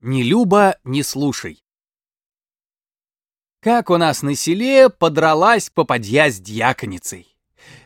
Не люба, не слушай. Как у нас на селе подралась попадья с дьяконицей.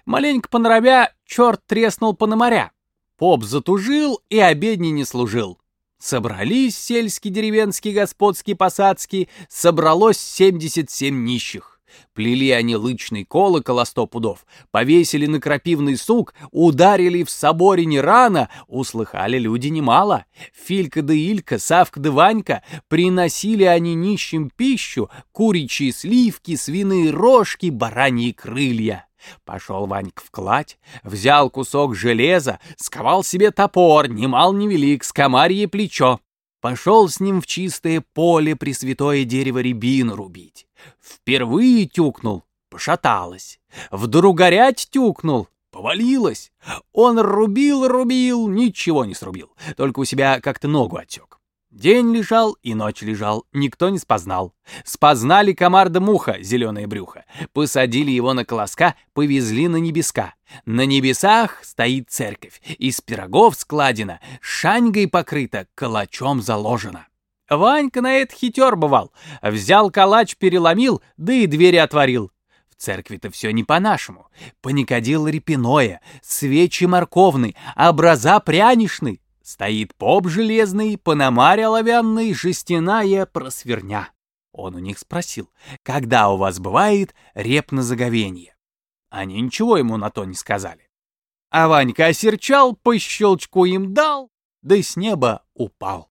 Маленько поноровя, черт треснул пономаря. Поп затужил и обедни не служил. Собрались сельские, деревенские, господские, посадские, собралось семьдесят семь нищих. Плели они лычный колокол о сто пудов, повесили на крапивный сук, ударили в соборе не рано, услыхали люди немало. Филька да Илька, Савка да Ванька, приносили они нищим пищу, куричьи сливки, свиные рожки, бараньи крылья. Пошел Ванька в кладь, взял кусок железа, сковал себе топор, ни мал ни велик, скомарье плечо. Пошел с ним в чистое поле пресвятое дерево рябину рубить. Впервые тюкнул, пошаталась. Вдруг горять тюкнул, повалилась. Он рубил-рубил, ничего не срубил, только у себя как-то ногу отек. День лежал и ночь лежал, никто не спознал. Спознали комар да муха, зеленое брюхо. Посадили его на колоска, повезли на небеска. На небесах стоит церковь, из пирогов складена, шаньгой покрыта, калачом заложена. Ванька на это хитер бывал. Взял калач, переломил, да и двери отворил. В церкви-то все не по-нашему. Паникодил репиное, свечи морковны, образа прянишны. Стоит поп железный, пономарь оловянный, жестяная просверня. Он у них спросил, когда у вас бывает реп на заговенье? Они ничего ему на то не сказали. А Ванька осерчал, по щелчку им дал, да и с неба упал.